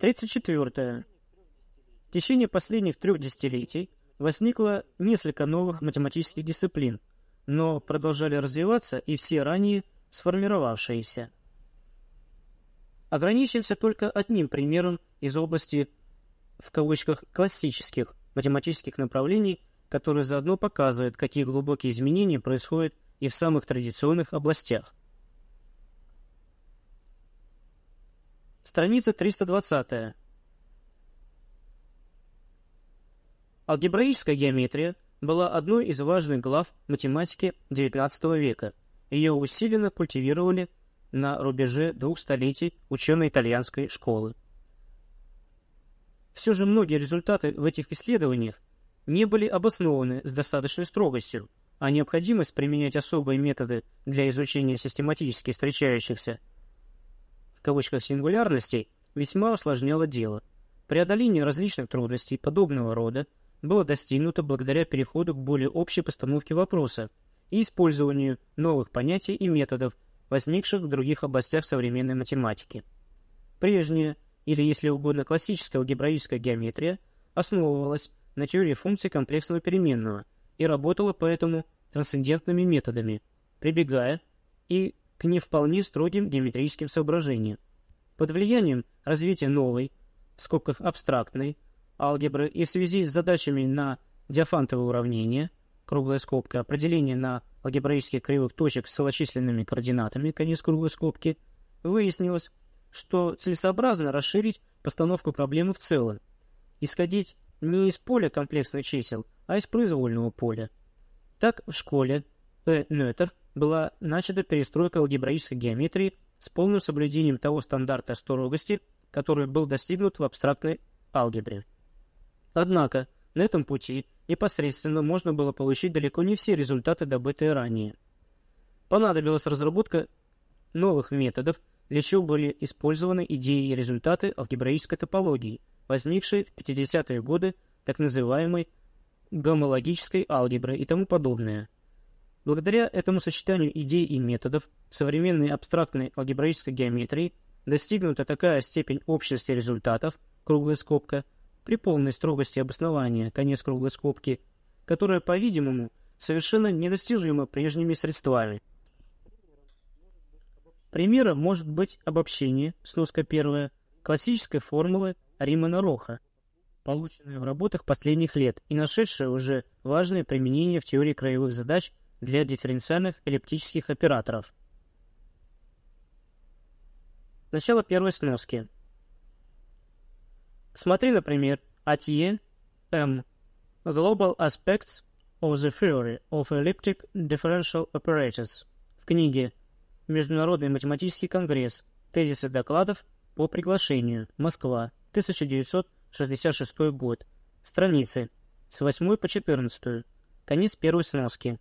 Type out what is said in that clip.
34. В течение последних трех десятилетий возникло несколько новых математических дисциплин, но продолжали развиваться и все ранее сформировавшиеся. Ограничимся только одним примером из области, в кавычках, классических математических направлений, который заодно показывает, какие глубокие изменения происходят и в самых традиционных областях. Страница 320. Алгебраическая геометрия была одной из важных глав математики XIX века. Ее усиленно культивировали на рубеже двух столетий ученые итальянской школы. Все же многие результаты в этих исследованиях не были обоснованы с достаточной строгостью, а необходимость применять особые методы для изучения систематически встречающихся в кавычках сингулярностей весьма усложняла дело. Преодоление различных трудностей подобного рода было достигнуто благодаря переходу к более общей постановке вопроса и использованию новых понятий и методов, возникших в других областях современной математики. Прежняя, или если угодно классическая алгебраическая геометрия, основывалась на теории функций комплексного переменного и работала поэтому трансцендентными методами, прибегая и к не вполне строгим геометрическим соображениям. Под влиянием развития новой, в скобках абстрактной, алгебры и в связи с задачами на диафантовое уравнение, круглая скобка, определение на алгебраических кривых точек с целочисленными координатами, конец круглой скобки, выяснилось, что целесообразно расширить постановку проблемы в целом, исходить не из поля комплексных чисел, а из произвольного поля. Так в школе П. Нетер была начата перестройка алгебраической геометрии с полным соблюдением того стандарта строгости, который был достигнут в абстрактной алгебре. Однако на этом пути непосредственно можно было получить далеко не все результаты, добытые ранее. Понадобилась разработка новых методов, для чего были использованы идеи и результаты алгебраической топологии, возникшей в 50-е годы так называемой гомологической алгебры и тому подобное. Благодаря этому сочетанию идей и методов современной абстрактной алгебраической геометрии достигнута такая степень общности результатов, круглая скобка – при полной строгости обоснования, конец круглой скобки, которая, по-видимому, совершенно недостижима прежними средствами. Примером может быть обобщение, сноска первая, классической формулы Римана Роха, полученная в работах последних лет и нашедшая уже важное применение в теории краевых задач для дифференциальных эллиптических операторов. Начало первой сноски. Смотри, например, Атье М. Global Aspects of the Theory of Elliptic Differential Operators в книге Международный математический конгресс. Тезисы докладов по приглашению. Москва. 1966 год. Страницы с 8 по 14. Конец первой сноски.